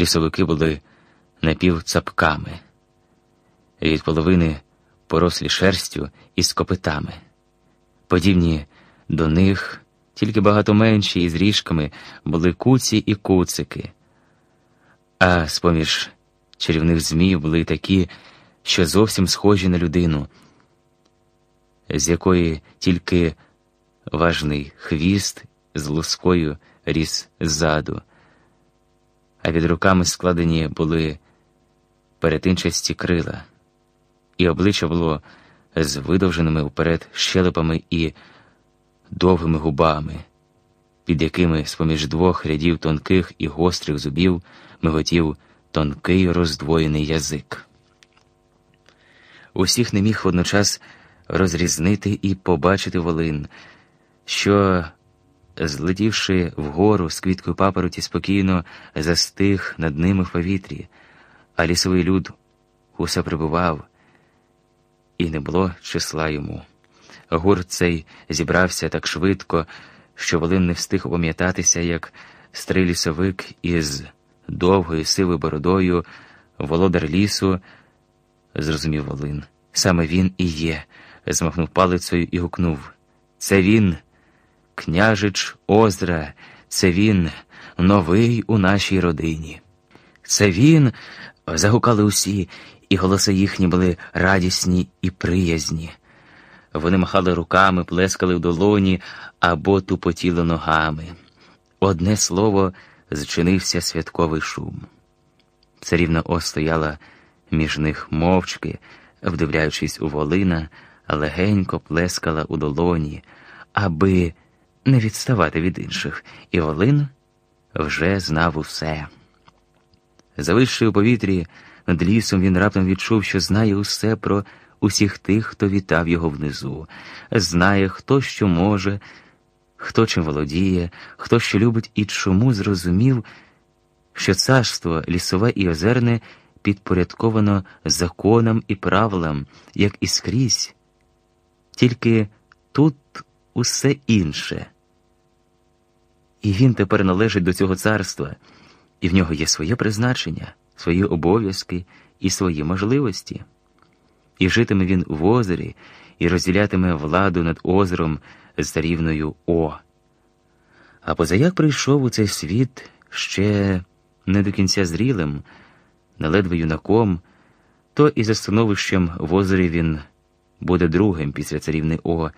лісовики були напівцапками, від половини порослі шерстю із копитами. Подібні до них, тільки багато менші із ріжками, були куці і куцики, а з поміж чарівних змів були такі, що зовсім схожі на людину, з якої тільки важний хвіст з лускою ріс ззаду, а від руками складені були перетинчасті крила, і обличчя було з видовженими вперед щелепами і довгими губами, під якими з поміж двох рядів тонких і гострих зубів миготів тонкий роздвоєний язик. Усіх не міг водночас розрізнити і побачити волин, що, злетівши вгору з квіткою папороті, спокійно застиг над ними в повітрі, а лісовий люд усе прибував, і не було числа йому. Гурт цей зібрався так швидко, що Волин не встиг опам'ятатися, як старий лісовик із довгою сивою бородою, володар лісу, зрозумів Волин. Саме він і є, змахнув палицею і гукнув. Це він, княжич Озра, це він, новий у нашій родині. Це він. загукали усі, і голоси їхні були радісні і приязні. Вони махали руками, плескали в долоні або тупотіли ногами. Одне слово, зчинився святковий шум. Царівна О стояла між них мовчки, вдивляючись у волина, легенько плескала у долоні, аби не відставати від інших, і Волин вже знав усе. Зависши у повітрі, над лісом він раптом відчув, що знає усе про усіх тих, хто вітав його внизу, знає, хто що може, хто чим володіє, хто що любить і чому зрозумів, що царство лісове і озерне підпорядковано законам і правилам, як і скрізь, тільки тут усе інше. І він тепер належить до цього царства, і в нього є своє призначення, свої обов'язки і свої можливості і житиме він в озері, і розділятиме владу над озером з рівною О. А позаяк прийшов у цей світ ще не до кінця зрілим, не ледве юнаком, то і за становищем в озері він буде другим після царівни О,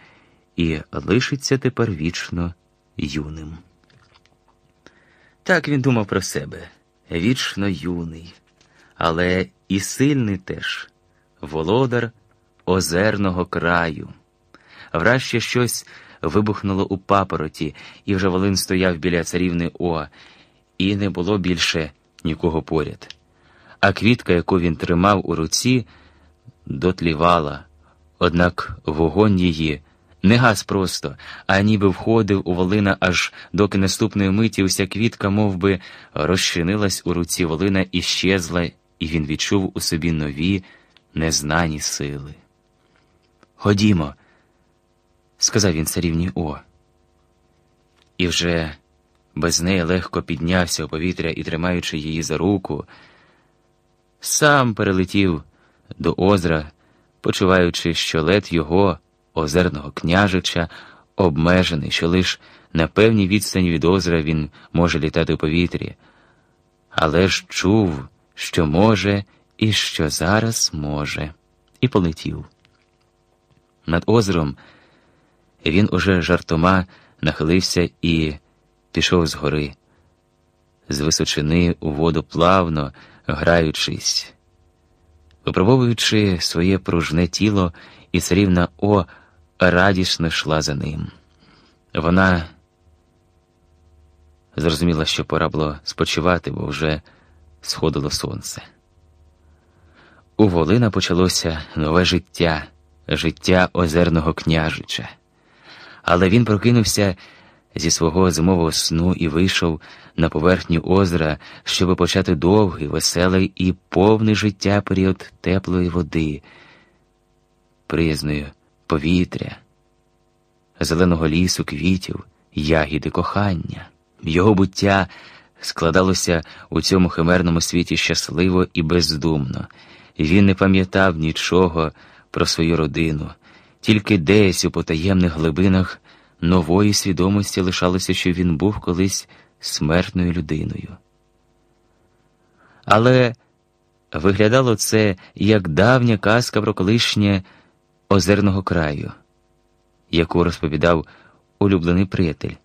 і лишиться тепер вічно юним. Так він думав про себе вічно юний, але і сильний теж володар озерного краю. Ще щось вибухнуло у папороті, і вже Волин стояв біля царівни О, і не було більше нікого поряд. А квітка, яку він тримав у руці, дотлівала, однак вогонь її не гас просто, а ніби входив у Волина, аж доки наступної миті вся квітка мов би, розчинилась у руці Волина і щезла, і він відчув у собі нові незнані сили. Ходімо, сказав він царівні О. І вже без неї легко піднявся у повітря і, тримаючи її за руку, сам перелетів до озера, почуваючи, що лед його, озерного княжича, обмежений, що лиш на певній відстані від озера він може літати у повітрі, але ж чув, що може і що зараз може, і полетів. Над озером він уже жартома нахилився і пішов з гори, з височини у воду плавно граючись, випробовуючи своє пружне тіло, і царівна О радісно йшла за ним. Вона зрозуміла, що пора було спочивати, бо вже сходило сонце. У Волина почалося нове життя, життя озерного княжича. Але він прокинувся зі свого зимового сну і вийшов на поверхню озера, щоб почати довгий, веселий і повний життя період теплої води, приязної повітря, зеленого лісу, квітів, ягіди кохання. Його буття складалося у цьому химерному світі щасливо і бездумно, він не пам'ятав нічого про свою родину, тільки десь у потаємних глибинах нової свідомості лишалося, що він був колись смертною людиною. Але виглядало це як давня казка про колишнє озерного краю, яку розповідав улюблений приятель,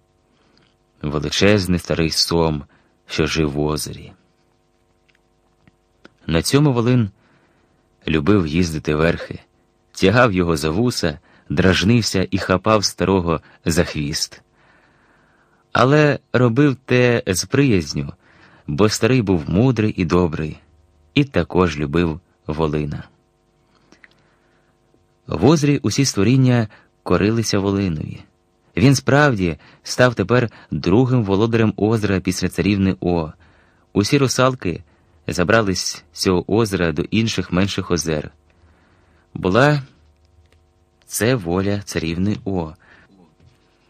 величезний старий сом, що жив в озері. На цьому Волин любив їздити верхи, тягав його за вуса, дражнився і хапав старого за хвіст. Але робив те з приязню, бо старий був мудрий і добрий, і також любив Волина. В озрі усі створіння корилися Волинові. Він справді став тепер другим володарем озера після царівни О. Усі русалки забрались з цього озера до інших менших озер. Була це воля царівни О.